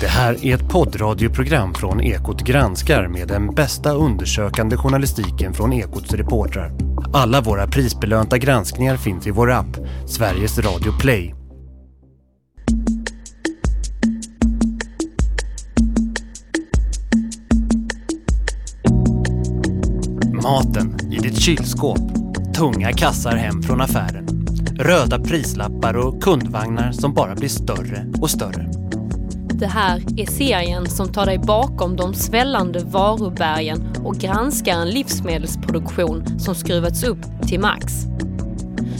Det här är ett poddradioprogram från Ekot granskar med den bästa undersökande journalistiken från Ekots reportrar. Alla våra prisbelönta granskningar finns i vår app, Sveriges Radio Play. Maten i ditt kylskåp. Tunga kassar hem från affären. Röda prislappar och kundvagnar som bara blir större och större. Det här är serien som tar dig bakom de svällande varubergen och granskar en livsmedelsproduktion som skruvats upp till max.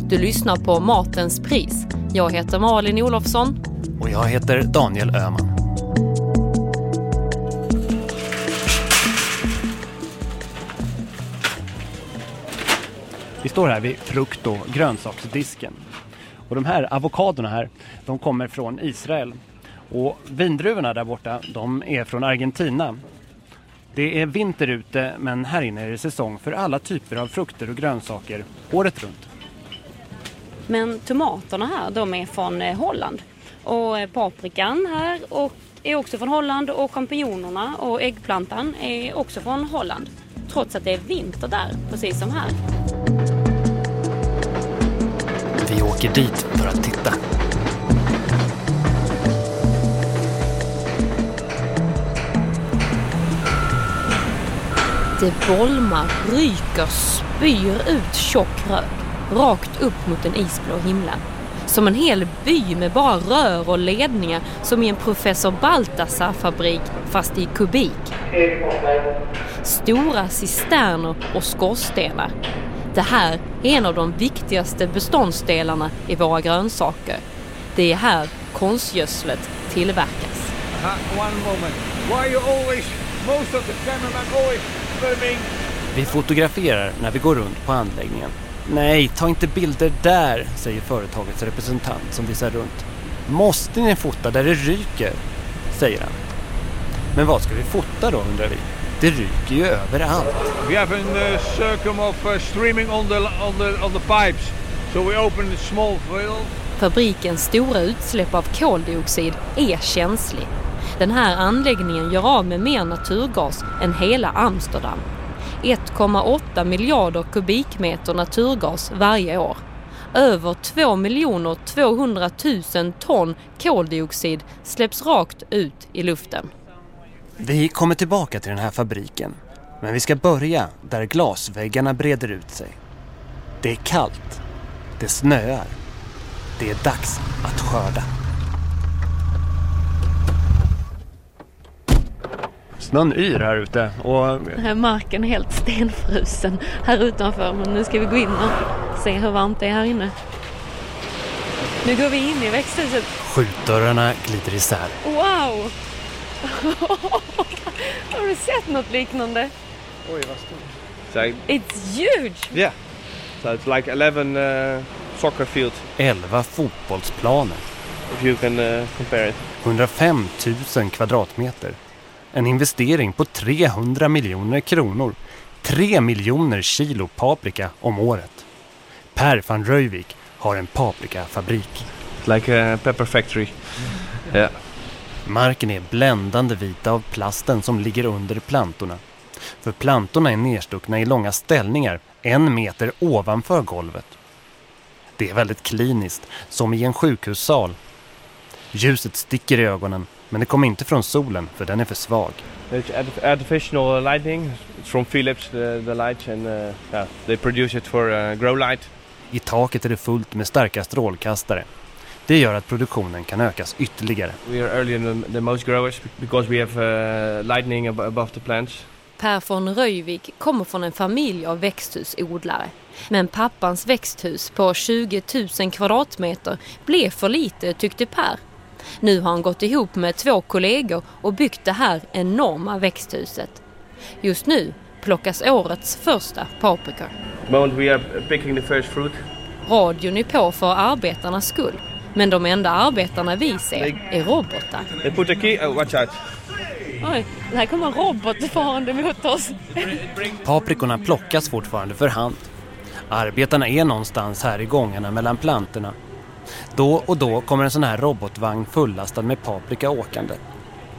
Du lyssnar på Matens pris. Jag heter Malin Olofsson. Och jag heter Daniel Öhman. Vi står här vid frukt och grönsaksdisken. Och de här avokadorna här, de kommer från Israel. Och vindruvorna där borta, de är från Argentina. Det är vinter ute, men här inne är det säsong för alla typer av frukter och grönsaker året runt. Men tomaterna här, de är från eh, Holland. Och eh, paprikan här och är också från Holland och champinjonerna och äggplantan är också från Holland. Trots att det är vinter där, precis som här. Vi åker dit för att titta. Det bolmar, ryker, spyr ut tjock rök rakt upp mot den isblå himlen. Som en hel by med bara rör och ledningar som i en professor Baltasar-fabrik fast i kubik. Stora cisterner och skorstenar. Det här är en av de viktigaste beståndsdelarna i våra grönsaker. Det är här konstgödslet tillverkas. Vi fotograferar när vi går runt på anläggningen. Nej, ta inte bilder där, säger företagets representant som visar runt. Måste ni fota där det ryker? säger han. Men vad ska vi fota då, undrar vi. Det ryker ju överallt. We have a uh, circle of uh, streaming on the, on, the, on the pipes. So we open a small valve. Fabrikens stora utsläpp av koldioxid är känslig. Den här anläggningen gör av med mer naturgas än hela Amsterdam. 1,8 miljarder kubikmeter naturgas varje år. Över 2 200 000 ton koldioxid släpps rakt ut i luften. Vi kommer tillbaka till den här fabriken. Men vi ska börja där glasväggarna breder ut sig. Det är kallt. Det snöar. Det är dags att skörda. Snön yr här ute och Marken är helt stenfrusen här utanför men nu ska vi gå in och se hur varmt det är här inne. Nu går vi in i växthuset. skjutdörrarna glider isär. Wow! Har du sett något liknande? So, It's huge! yeah. So it's like 11 uh, soccer fields, Elva fotbollsplaner. if you can uh, compare it. 105 000 kvadratmeter. En investering på 300 miljoner kronor. 3 miljoner kilo paprika om året. Per van Röjvik har en paprikafabrik. It's like a pepper factory. Yeah. Marken är bländande vit av plasten som ligger under plantorna. För plantorna är nedstuckna i långa ställningar en meter ovanför golvet. Det är väldigt kliniskt, som i en sjukhussal. Ljuset sticker i ögonen, men det kommer inte från solen för den är för svag. It's artif- artificial lighting. It's from Philips, the, the lights, and uh, yeah, they produce it for uh, grow light. I taket är det fullt med starka strålkastare. Det gör att produktionen kan ökas ytterligare. We are earlier than the most growers because we have uh, lightning ab- above the plants. Per von Röjvik kommer från en familj av växthusodlare. Men pappans växthus på 20 000 kvadratmeter blev för lite tyckte Per. Nu har han gått ihop med två kollegor och byggt det här enorma växthuset. Just nu plockas årets första the moment we are picking the first fruit. Radion är på för arbetarnas skull. Men de enda arbetarna vi ser är robotar. They put the key. Oh, watch out! Oj, här kommer en robot farande mot oss. Paprikorna plockas fortfarande för hand. Arbetarna är någonstans här i gångarna mellan plantorna. Då och då kommer en sån här robotvagn fullastad med paprika åkande.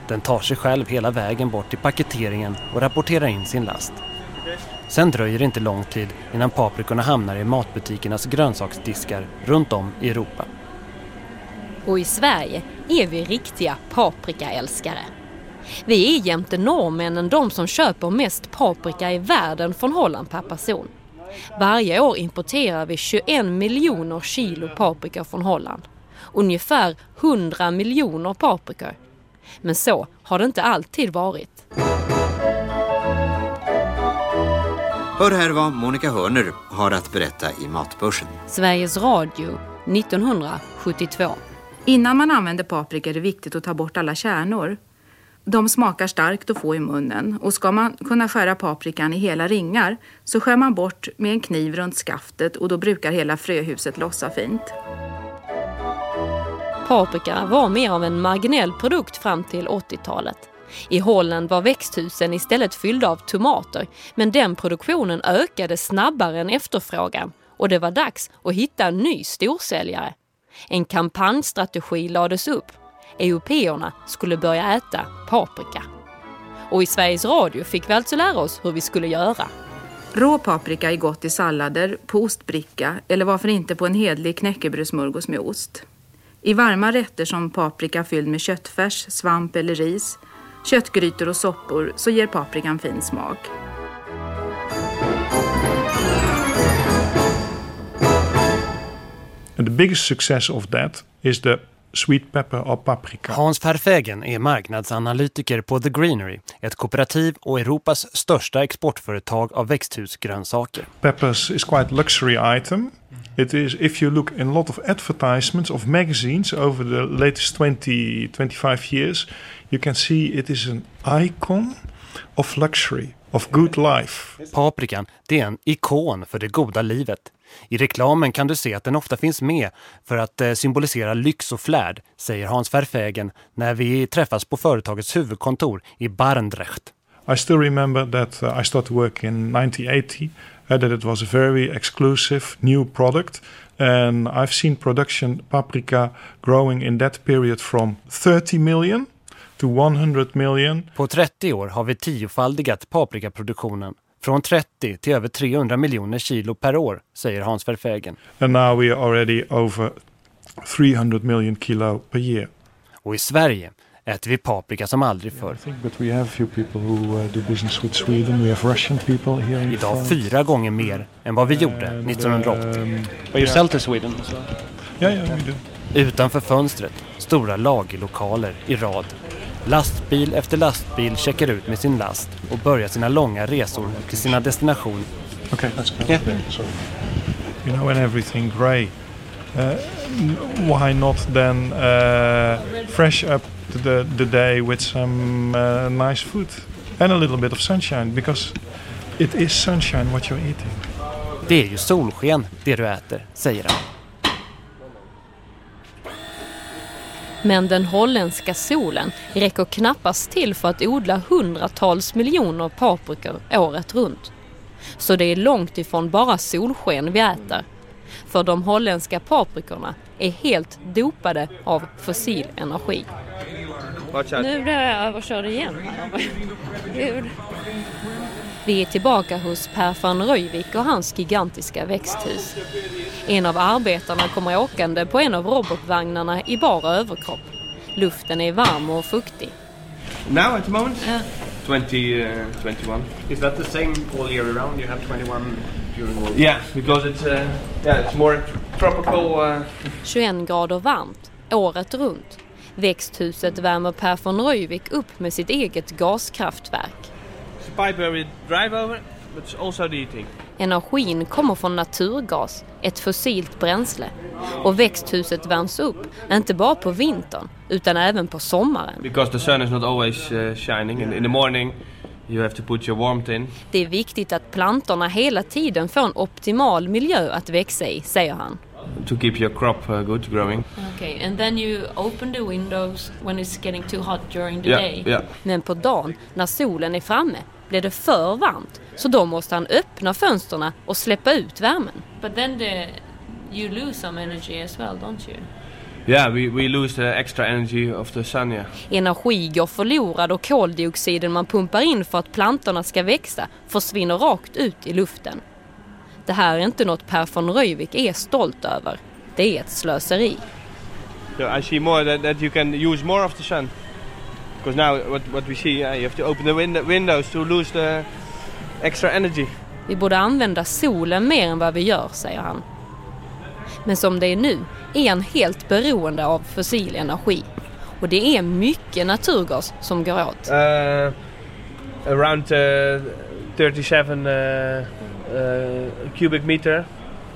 Den tar sig själv hela vägen bort till paketeringen och rapporterar in sin last. Sen dröjer det inte lång tid innan paprikorna hamnar i matbutikernas grönsaksdiskar runt om i Europa. Och i Sverige är vi riktiga paprikaälskare. Vi är jämte norrmännen de som köper mest paprika i världen från Holland per person. Varje år importerar vi 21 miljoner kilo paprika från Holland. Ungefär 100 miljoner paprikor. Men så har det inte alltid varit. Hör här vad Monica Hörner har att berätta i Matbörsen. Sveriges Radio 1972. Innan man använder paprika är det viktigt att ta bort alla kärnor. De smakar starkt att få i munnen och ska man kunna skära paprikan i hela ringar så skär man bort med en kniv runt skaftet och då brukar hela fröhuset lossa fint. Paprika var mer av en marginell produkt fram till 80-talet. I Holland var växthusen istället fyllda av tomater men den produktionen ökade snabbare än efterfrågan och det var dags att hitta en ny storsäljare. En kampanjstrategi lades upp. Européerna skulle börja äta paprika. Och i Sveriges Radio fick vi alltså lära oss hur vi skulle göra. Rå paprika är gott i sallader, på ostbricka eller varför inte på en hedlig knäckebrödssmörgås med ost. I varma rätter som paprika fylld med köttfärs, svamp eller ris, köttgrytor och soppor så ger paprikan fin smak. And the biggest success of that is the sweet pepper or paprika. Hans Verfegen är marknadsanalytiker på The Greenery, ett kooperativ och Europas största exportföretag av växthusgrönsaker. Peppers is quite luxury item. It is if you look in a lot of advertisements of magazines over the latest 20 25 years, you can see it is an icon of luxury, of good life. Paprikan, det är en ikon för det goda livet. I reklamen kan du se att den ofta finns med för att eh, symbolisera lyx och flärd, säger Hans Verfegen när vi träffas på företagets huvudkontor i Barndrecht. I still remember that uh, I started work in 1980, uh, that it was a very exclusive new product. And I've seen production paprika growing in that period from 30 million to 100 million. På 30 år har vi tiofaldigat paprikaproduktionen från 30 till över 300 miljoner kilo per år, säger Hans Verfegen. And now we are already over 300 million kilo per year. Och i Sverige äter vi paprika som aldrig förr. Uh, Idag fyra gånger mer än vad vi gjorde And, 1980. um, But you sell to Sweden? yeah, yeah, we do. Utanför fönstret, stora lagerlokaler i rad. Lastbil efter lastbil checkar ut med sin last och börjar sina långa resor till sina destinationer. Okay, let's go. Yeah. Sorry. You know, when everything grey, uh, why not then uh, fresh up the, the day with some uh, nice food and a little bit of sunshine? Because it is sunshine what you're eating. Det är ju solsken det du äter, säger han. Men den holländska solen räcker knappast till för att odla hundratals miljoner paprikor året runt. Så det är långt ifrån bara solsken vi äter. För de holländska paprikorna är helt dopade av fossil energi. Nu blir jag överkörd igen. Gud. Vi är tillbaka hos Per van Röjvik och hans gigantiska växthus. En av arbetarna kommer åkande på en av robotvagnarna i bara överkropp. Luften är varm och fuktig. Now at the moment? Yeah. 20, uh, 21. Is that the same all year round? You have 21 during all Yeah, because it's uh, yeah, it's more tropical. Uh, 21 grader varmt, året runt. Växthuset värmer Per von Röjvik upp med sitt eget gaskraftverk. It's a pipe where we drive over, but it's also the heating. Energin kommer från naturgas, ett fossilt bränsle. Och växthuset värms upp, inte bara på vintern, utan även på sommaren. Because the sun is not always uh, shining. In, in the morning, you have to put your warmth in. Det är viktigt att plantorna hela tiden får en optimal miljö att växa i, säger han. to keep your crop uh, good growing. Okay, and then you open the windows when it's getting too hot during the Yeah, day. yeah. Men på dagen, när solen är framme, blir det för varmt. Så då måste han öppna fönstren och släppa ut värmen. But then the You lose some energy as well, don't you? Yeah, we, we lose the extra energy of the sun, yeah. Energi går förlorad och koldioxiden man pumpar in för att plantorna ska växa försvinner rakt ut i luften. Det här är inte något Per von Röjvik är stolt över. Det är ett slöseri. So I see more that, that you can use more of the sun. Because now what, what we see, yeah, you have to open the window, windows to lose the extra energy. Vi borde använda solen mer än vad vi gör, säger han. Men som det är nu är han helt beroende av fossil energi. Och det är mycket naturgas som går åt. Uh, around uh, 37 uh, uh, cubic meter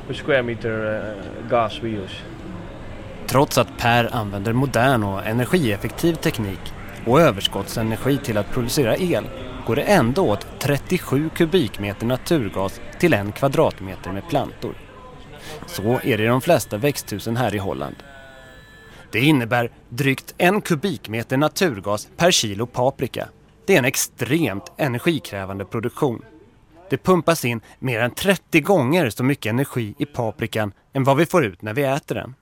per square meter uh, gas we use. Trots att Per använder modern och energieffektiv teknik och överskottsenergi till att producera el går det ändå åt 37 kubikmeter naturgas till en kvadratmeter med plantor. Så är det i de flesta växthusen här i Holland. Det innebär drygt en kubikmeter naturgas per kilo paprika. Det är en extremt energikrävande produktion. Det pumpas in mer än 30 gånger så mycket energi i paprikan än vad vi får ut när vi äter den.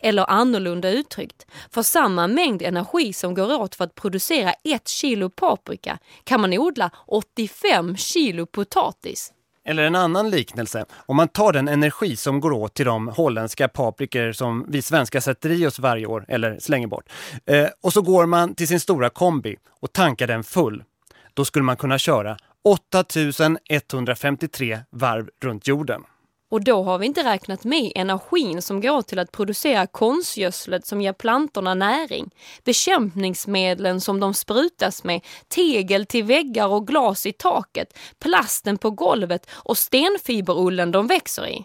Eller annorlunda uttryckt, för samma mängd energi som går åt för att producera ett kilo paprika kan man odla 85 kilo potatis. Eller en annan liknelse, om man tar den energi som går åt till de holländska paprikor som vi svenskar sätter i oss varje år, eller slänger bort, eh, och så går man till sin stora kombi och tankar den full, då skulle man kunna köra 8153 varv runt jorden. Och då har vi inte räknat med energin som går till att producera konstgödslet som ger plantorna näring, bekämpningsmedlen som de sprutas med, tegel till väggar och glas i taket, plasten på golvet och stenfiberullen de växer i.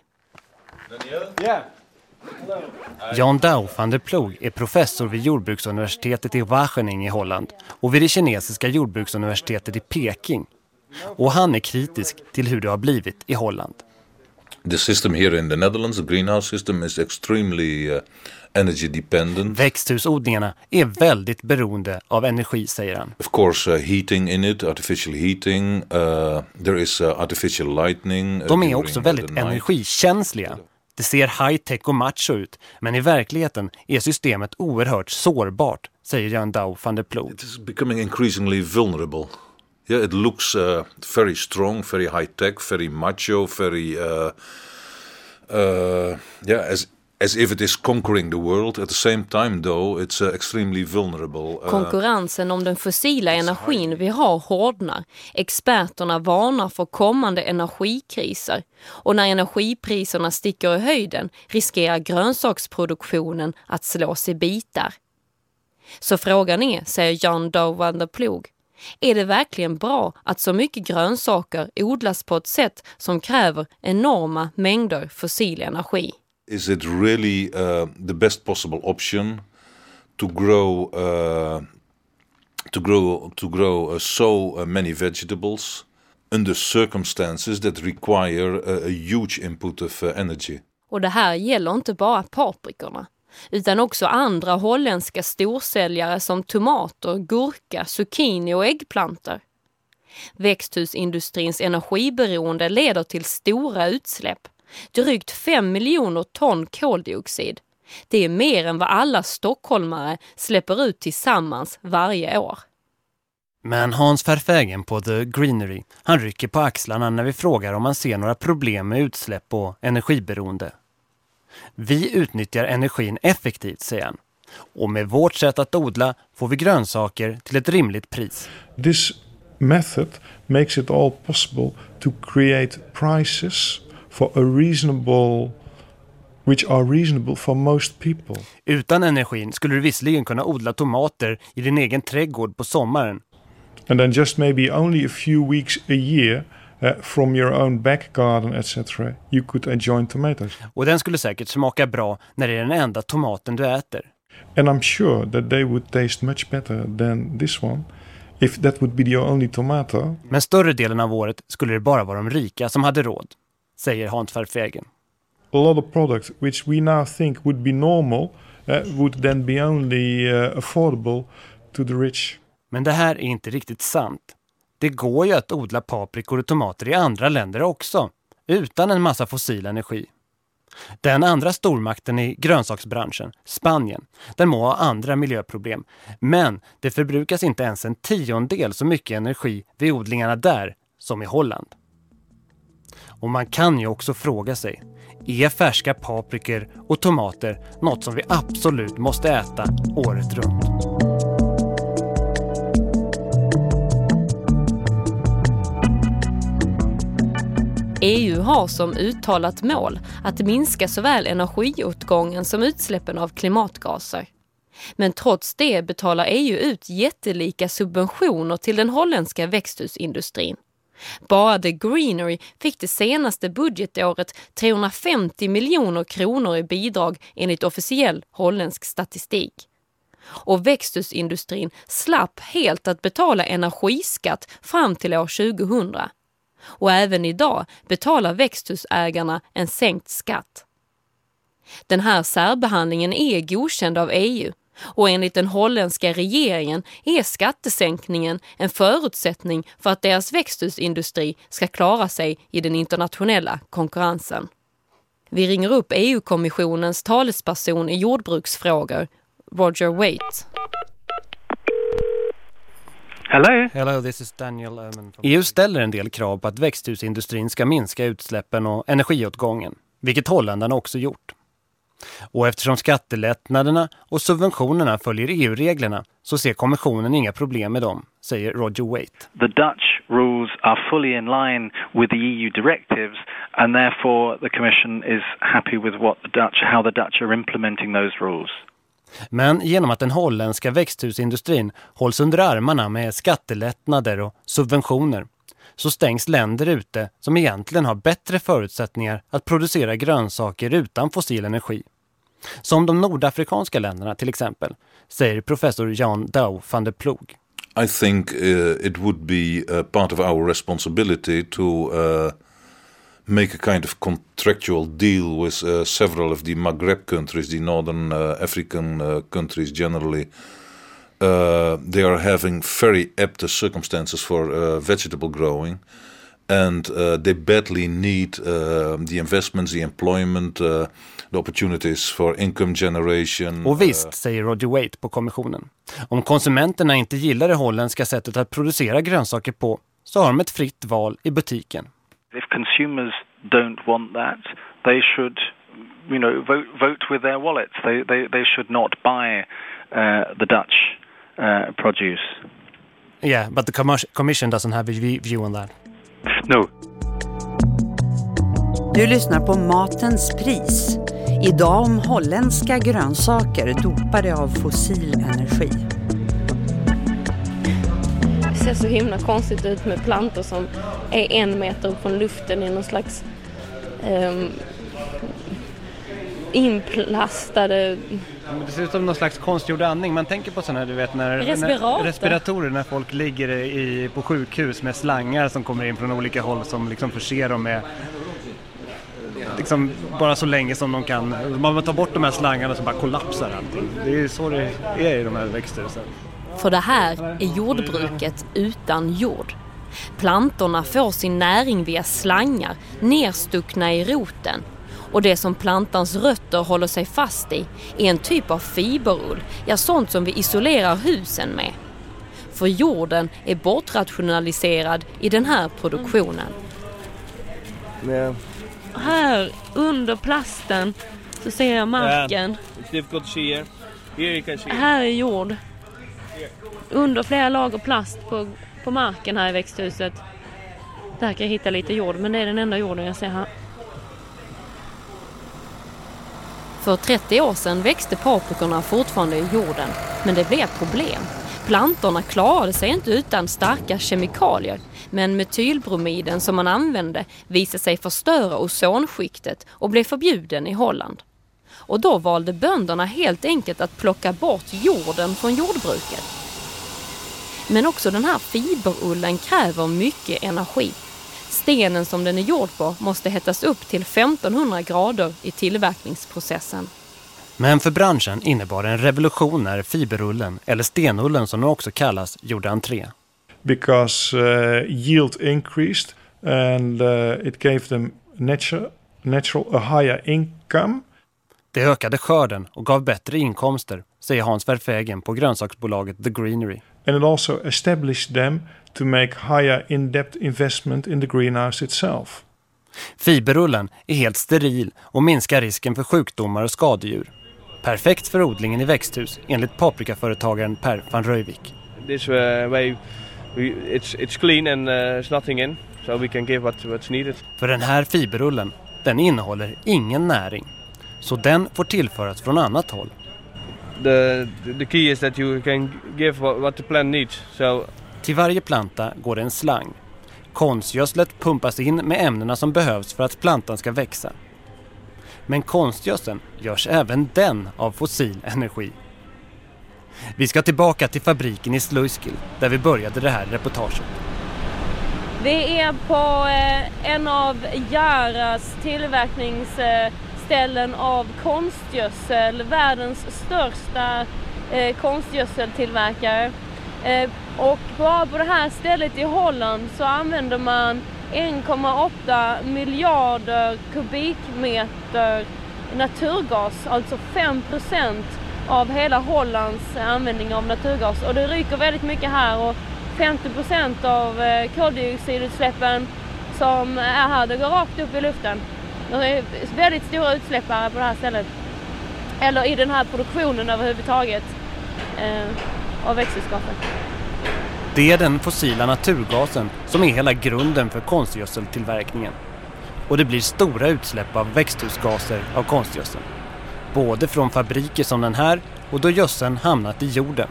Jan Dau van der Plog är professor vid jordbruksuniversitetet i Wageningen i Holland och vid det kinesiska jordbruksuniversitetet i Peking. Och han är kritisk till hur det har blivit i Holland. The system here in the Netherlands, the greenhouse system, is extremely uh, energy dependent. Växthusodlingarna är väldigt beroende av energi, säger han. Of course, uh, heating in it, artificial heating, uh, there is uh, artificial lightning. uh, De är också väldigt energikänsliga. Det ser high-tech och macho ut, men i verkligheten är systemet oerhört sårbart, säger Jan Dau van der Ploeg. It is becoming increasingly vulnerable. Yeah, it looks uh, very strong, very high tech, very macho, very uh, uh, yeah, as as if it is conquering the world. At the same time, though, it's uh, extremely vulnerable. Uh, Konkurrensen om den fossila energin vi har hårdnar. Experterna varnar för kommande energikriser. Och när energipriserna sticker i höjden riskerar grönsaksproduktionen att slås i bitar. Så frågan är, säger Jan Doe van der Ploeg, är det verkligen bra att så mycket grönsaker odlas på ett sätt som kräver enorma mängder fossil energi? is it really uh, the best possible option to grow uh, to grow to grow uh, so uh, many vegetables under circumstances that require a, a huge input of uh, energy? Och det här gäller inte bara paprikorna, utan också andra holländska storsäljare som tomater, gurka, zucchini och äggplantor. Växthusindustrins energiberoende leder till stora utsläpp, drygt 5 miljoner ton koldioxid. Det är mer än vad alla stockholmare släpper ut tillsammans varje år. Men Hans Verfägen på The Greenery, han rycker på axlarna när vi frågar om han ser några problem med utsläpp och energiberoende. Vi utnyttjar energin effektivt, säger han. Och med vårt sätt att odla får vi grönsaker till ett rimligt pris. This method makes it all possible to create prices for a reasonable which are reasonable for most people. Utan energin skulle du visserligen kunna odla tomater i din egen trädgård på sommaren. And then just maybe only a few weeks a year uh, from your own back garden etc. you could enjoy tomatoes. Och den skulle säkert smaka bra när det är den enda tomaten du äter. And I'm sure that they would taste much better than this one if that would be the only tomato. Men större delen av året skulle det bara vara de rika som hade råd, säger Hans Verfägen. A lot of products which we now think would be normal uh, would then be only uh, affordable to the rich. Men det här är inte riktigt sant. Det går ju att odla paprikor och tomater i andra länder också, utan en massa fossil energi. Den andra stormakten i grönsaksbranschen, Spanien, den må ha andra miljöproblem. Men det förbrukas inte ens en tiondel så mycket energi vid odlingarna där som i Holland. Och man kan ju också fråga sig, är färska paprikor och tomater något som vi absolut måste äta året runt? EU har som uttalat mål att minska såväl energiåtgången som utsläppen av klimatgaser. Men trots det betalar EU ut jättelika subventioner till den holländska växthusindustrin. Bara The Greenery fick det senaste budgetåret 350 miljoner kronor i bidrag enligt officiell holländsk statistik. Och växthusindustrin slapp helt att betala energiskatt fram till år 2000. Och även idag betalar växthusägarna en sänkt skatt. Den här särbehandlingen är godkänd av EU och enligt den holländska regeringen är skattesänkningen en förutsättning för att deras växthusindustri ska klara sig i den internationella konkurrensen. Vi ringer upp EU-kommissionens talesperson i jordbruksfrågor, Roger Waite. Hello. Hello, this is Daniel Oman. EU ställer en del krav på att växthusindustrin ska minska utsläppen och energiåtgången, vilket holländarna också gjort. Och eftersom skattelättnaderna och subventionerna följer EU-reglerna så ser kommissionen inga problem med dem, säger Roger Waite. The Dutch rules are fully in line with the EU directives and therefore the commission is happy with what the Dutch how the Dutch are implementing those rules. Men genom att den holländska växthusindustrin hålls under armarna med skattelättnader och subventioner så stängs länder ute som egentligen har bättre förutsättningar att producera grönsaker utan fossil energi. Som de nordafrikanska länderna till exempel, säger professor Jan Dow van der Ploeg. I think uh, it would be uh, part of our responsibility to uh, make a kind of contractual deal with uh, several of the Maghreb countries, the northern uh, African uh, countries generally. Uh, they are having very apt circumstances for uh, vegetable growing, and uh, they badly need the investments, the employment, the opportunities for income generation. Och visst, säger Roger Waite på kommissionen. Om konsumenterna inte gillar det holländska sättet att producera grönsaker på så har de ett fritt val i butiken. If consumers don't want that, they should you know vote vote with their wallets. They they they should not buy uh, the Dutch uh, produce. Yeah, but the commission doesn't have a view on that. No. Du lyssnar på Matens pris. Idag om holländska grönsaker dopade av fossil energi. Det ser så himla konstigt ut med plantor som är en meter upp från luften i någon slags um, inplastade... Det ser ut som någon slags konstgjord andning. Man tänker på sådana du vet när, när respiratorer när folk ligger i, på sjukhus med slangar som kommer in från olika håll som liksom förser dem med liksom bara så länge som de kan. Man tar bort de här slangarna så bara kollapsar allting. Det är så det är i de här växthusen. För det här är jordbruket utan jord. Plantorna får sin näring via slangar nerstuckna i roten och det som plantans rötter håller sig fast i är en typ av fiberull, ja sånt som vi isolerar husen med. För jorden är bortrationaliserad i den här produktionen. Yeah. Här under plasten så ser jag marken. Yeah. It's difficult to see here. Here you can see. Här är jord. Under flera lager plast på, på marken här i växthuset. Där kan jag hitta lite jord men det är den enda jorden jag ser här. För 30 år sedan växte paprikorna fortfarande i jorden, men det blev problem. Plantorna klarade sig inte utan starka kemikalier, men metylbromiden som man använde visade sig förstöra ozonskiktet och blev förbjuden i Holland. Och då valde bönderna helt enkelt att plocka bort jorden från jordbruket. Men också den här fiberullen kräver mycket energi. Stenen som den är gjord på måste hettas upp till 1500 grader i tillverkningsprocessen. Men för branschen innebar en revolution när fiberullen, eller stenullen som den också kallas, gjorde entré. Because uh, yield increased and uh, it gave them natural natural a higher income. Det ökade skörden och gav bättre inkomster, säger Hans Verfegen på grönsaksbolaget The Greenery. And it also established them to make higher in-depth investment in the greenhouse itself. Fiberrullen är helt steril och minskar risken för sjukdomar och skadedjur. Perfekt för odlingen i växthus enligt paprikaföretagaren Per van Röjvik. This uh, way we, it's, it's clean and uh, there's nothing in. So we can give what, what's needed. För den här fiberrullen, den innehåller ingen näring. Så den får tillföras från annat håll. The, the key is that you can give what, what the plant needs. So Till varje planta går det en slang. Konstgödslet pumpas in med ämnena som behövs för att plantan ska växa. Men konstgödseln görs även den av fossil energi. Vi ska tillbaka till fabriken i Sluiskil där vi började det här reportaget. Vi är på eh, en av Jaras ställen av konstgödsel, världens största eh, konstgödseltillverkare. Eh, och bara på det här stället i Holland så använder man 1,8 miljarder kubikmeter naturgas, alltså 5 procent av hela Hollands användning av naturgas. Och det ryker väldigt mycket här och 50% av eh, koldioxidutsläppen som är här, det går rakt upp i luften. Det är väldigt stora utsläppare på det här stället. Eller i den här produktionen överhuvudtaget eh, av växthusgaser. Det är den fossila naturgasen som är hela grunden för konstgödseltillverkningen. Och det blir stora utsläpp av växthusgaser av konstgödseln. Både från fabriker som den här och då gödseln hamnat i jorden.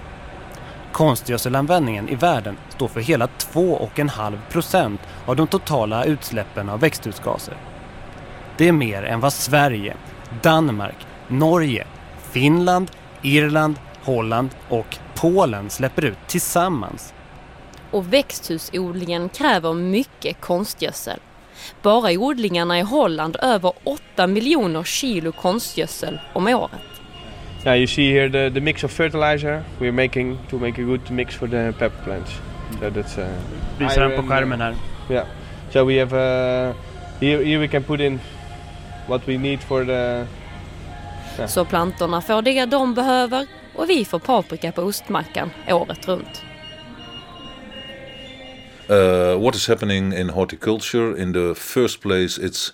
Konstgödselanvändningen i världen står för hela 2,5 procent av de totala utsläppen av växthusgaser. Det är mer än vad Sverige, Danmark, Norge, Finland, Irland, Holland och Polen släpper ut tillsammans. Och växthusodlingen kräver mycket konstgödsel. Bara i odlingarna i Holland över 8 miljoner kilo konstgödsel om året. yeah, you see here the, the mix of fertilizer we're making to make a good mix for the pepper plants. So that's uh, Visar den på skärmen här. Yeah. So we have uh, here here we can put in what we need for the Yeah. Så plantorna får det de behöver och vi får paprika på ostmackan året runt. Uh, what is happening in horticulture? In the first place, it's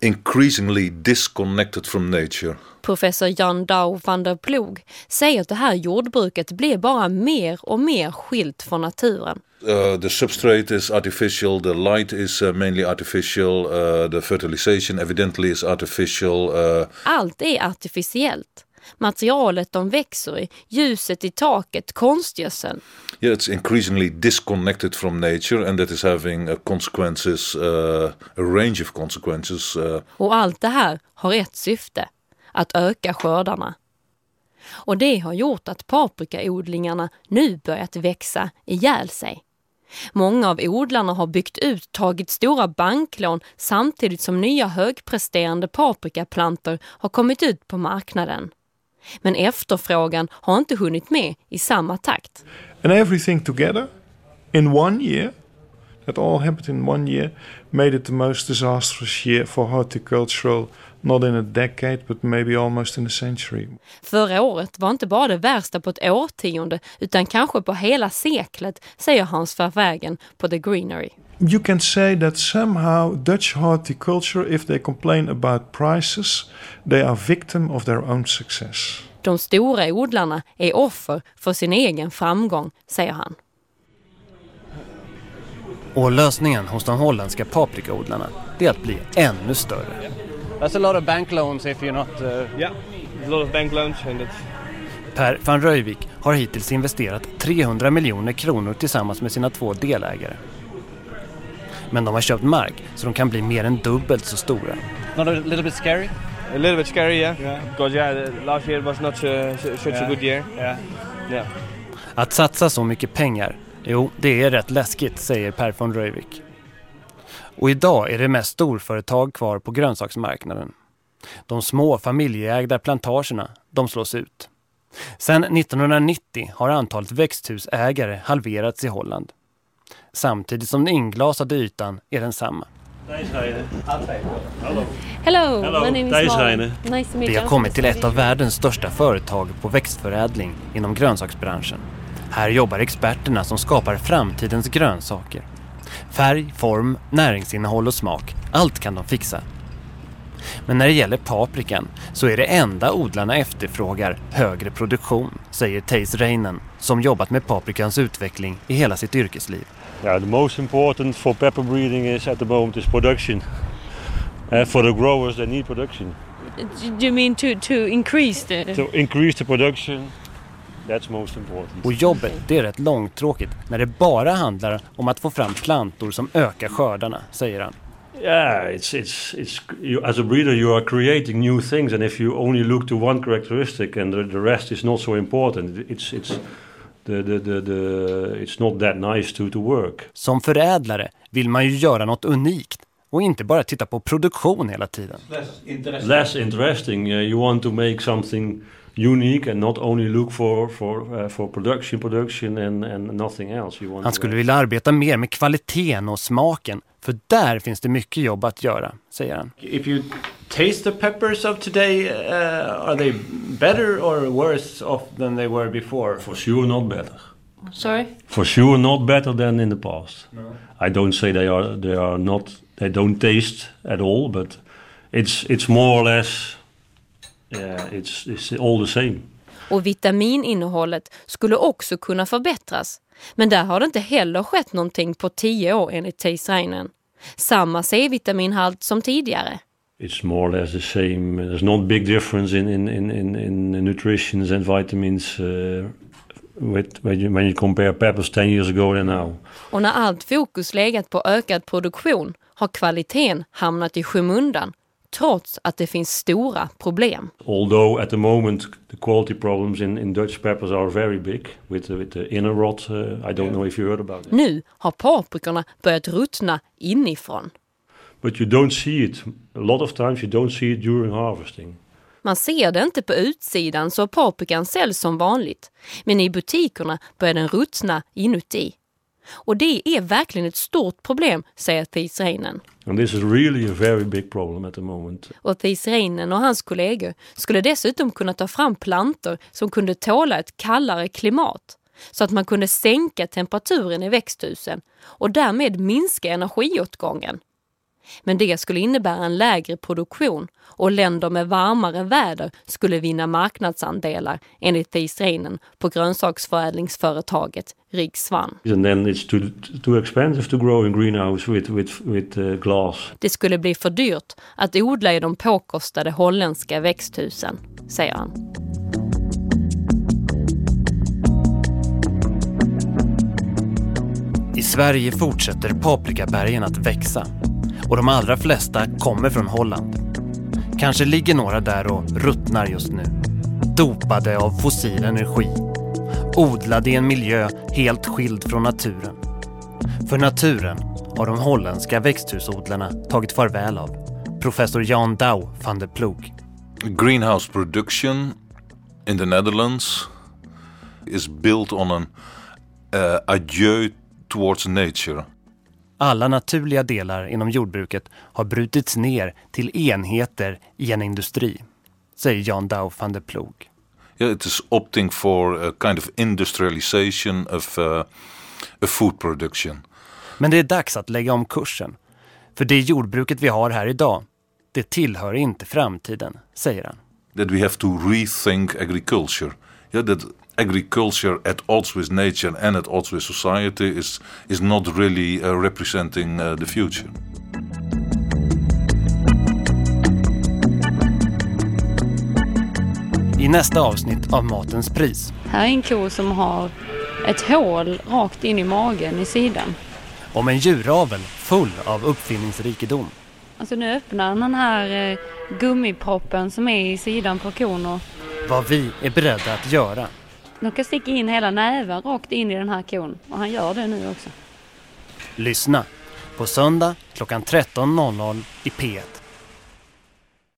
increasingly disconnected from nature. Professor Jan Dau van der Ploeg säger att det här jordbruket blir bara mer och mer skilt från naturen. Uh, the substrate is artificial, the light is uh, mainly artificial, uh, the fertilization evidently is artificial. Uh, Allt är artificiellt. Materialet de växer i, ljuset i taket, konstgödseln. yeah, it's increasingly disconnected from nature, and that is having uh, consequences, uh, a range of consequences. Uh, Och allt det här har ett syfte, att öka skördarna. Och det har gjort att paprikaodlingarna nu börjat växa ihjäl sig. Många av odlarna har byggt ut, tagit stora banklån samtidigt som nya högpresterande paprikaplantor har kommit ut på marknaden. Men efterfrågan har inte hunnit med i samma takt. And everything together in one year, that all happened in one year, made it the most disastrous year for horticultural, not in a decade, but maybe almost in a century. Förra året var inte bara det värsta på ett årtionde utan kanske på hela seklet, säger Hans Vervägen på The Greenery. You can say that somehow Dutch horticulture, if they complain about prices, they are victim of their own success. De stora odlarna är offer för sin egen framgång, säger han. Och lösningen hos de holländska paprikaodlarna är att bli ännu större. That's a lot of bank loans if you're not... Uh... yeah, a lot of bank loans and it's Per van Röjvik har hittills investerat 300 miljoner kronor tillsammans med sina två delägare. Men de har köpt mark så de kan bli mer än dubbelt så stora. Not a little bit scary? a little bit scary, yeah. Because yeah, last year was not su- such a good year. Yeah. Yeah. Att satsa så mycket pengar, jo det är rätt läskigt, säger Per von Röjvik. Och idag är det mest storföretag kvar på grönsaksmarknaden. De små familjeägda plantagerna, de slås ut. Sedan 1990 har antalet växthusägare halverats i Holland. Samtidigt som den inglasade ytan är densamma. Hello, Hello, my name is Thijs Molly. Heine. Nice to meet Vi har kommit till ett av världens största företag på växtförädling inom grönsaksbranschen. Här jobbar experterna som skapar framtidens grönsaker. Färg, form, näringsinnehåll och smak, allt kan de fixa. Men när det gäller paprikan så är det enda odlarna efterfrågar högre produktion, säger Theis Reinen som jobbat med paprikans utveckling i hela sitt yrkesliv. Yeah, the most important for pepper breeding is at the moment is production. Uh, for the growers, they need production. Do you mean to, to increase the... To increase the production, that's most important. Och jobbet, det är rätt långtråkigt när det bara handlar om att få fram plantor som ökar skördarna, säger han. Yeah, it's it's it's you, as a breeder you are creating new things, and if you only look to one characteristic and the, the rest is not so important, it's it's the, the, the, the it's not that nice to, to work. Som förädlare vill man ju göra något unikt och inte bara titta på produktion hela tiden. Less interesting. Uh, you want to make something unique and not only look for for uh, for production, production and and nothing else. You want Han to skulle vilja arbeta mer med kvaliteten och smaken, för där finns det mycket jobb att göra, säger han. If you taste the peppers of today, uh, are they better or worse off than they were before? For sure, not better. Sorry? For sure, not better than in the past. I don't say they are. They are not. They don't taste at all. But it's it's more or less. Yeah, it's it's all the same. Och vitamininnehållet skulle också kunna förbättras. Men där har det inte heller skett någonting på tio år enligt Theis Reinen. Samma C-vitaminhalt som tidigare. It's more or less the same. There's not big difference in in in in, in nutritions and vitamins. Uh, with when you, when you compare peppers 10 years ago and now. Och när allt fokus legat på ökad produktion har kvaliteten hamnat i skymundan trots att det finns stora problem. Although at the moment the quality problems in, in Dutch peppers are very big with with the inner rot. Uh, I don't know if you heard about it. Nu har paprikorna börjat ruttna inifrån. But you don't see it. A lot of times you don't see it during harvesting. Man ser det inte på utsidan så paprikan säljs som vanligt. Men i butikerna börjar den ruttna inuti. Och det är verkligen ett stort problem, säger Thies Reinen. And this is really a very big problem at the moment. Och Thies Reinen och hans kollegor skulle dessutom kunna ta fram plantor som kunde tåla ett kallare klimat. Så att man kunde sänka temperaturen i växthusen och därmed minska energiåtgången. Men det skulle innebära en lägre produktion och länder med varmare väder skulle vinna marknadsandelar enligt Thies Reinen på grönsaksförädlingsföretaget with uh. Det skulle bli för dyrt att odla i de påkostade holländska växthusen, säger han. I Sverige fortsätter paprikabergen att växa och de allra flesta kommer från Holland. Kanske ligger några där och ruttnar just nu. Dopade av fossil energi. Odlade i en miljö helt skild från naturen. För naturen har de holländska växthusodlarna tagit farväl av. Professor Jan Douw van der Ploeg. Greenhouse production in the Netherlands is built on an uh, adieu towards nature. Alla naturliga delar inom jordbruket har brutits ner till enheter i en industri, säger Jan Douw van der Ploeg. Yeah, it is opting for a kind of industrialization of, uh, of food production. Men det är dags att lägga om kursen. För det jordbruket vi har här idag, det tillhör inte framtiden, säger han. That we have to rethink agriculture. Yeah, that agriculture at odds with nature and at odds with society is, is not really uh, representing uh, the future. I nästa avsnitt av Matens pris. Här är en ko som har ett hål rakt in i magen i sidan. Om en djuravel full av uppfinningsrikedom. Alltså nu öppnar den här eh, gummiproppen som är i sidan på kon och Vad vi är beredda att göra. de kan sticka in hela näven rakt in i den här kon. Och han gör det nu också. Lyssna på söndag klockan 13.00 i P1.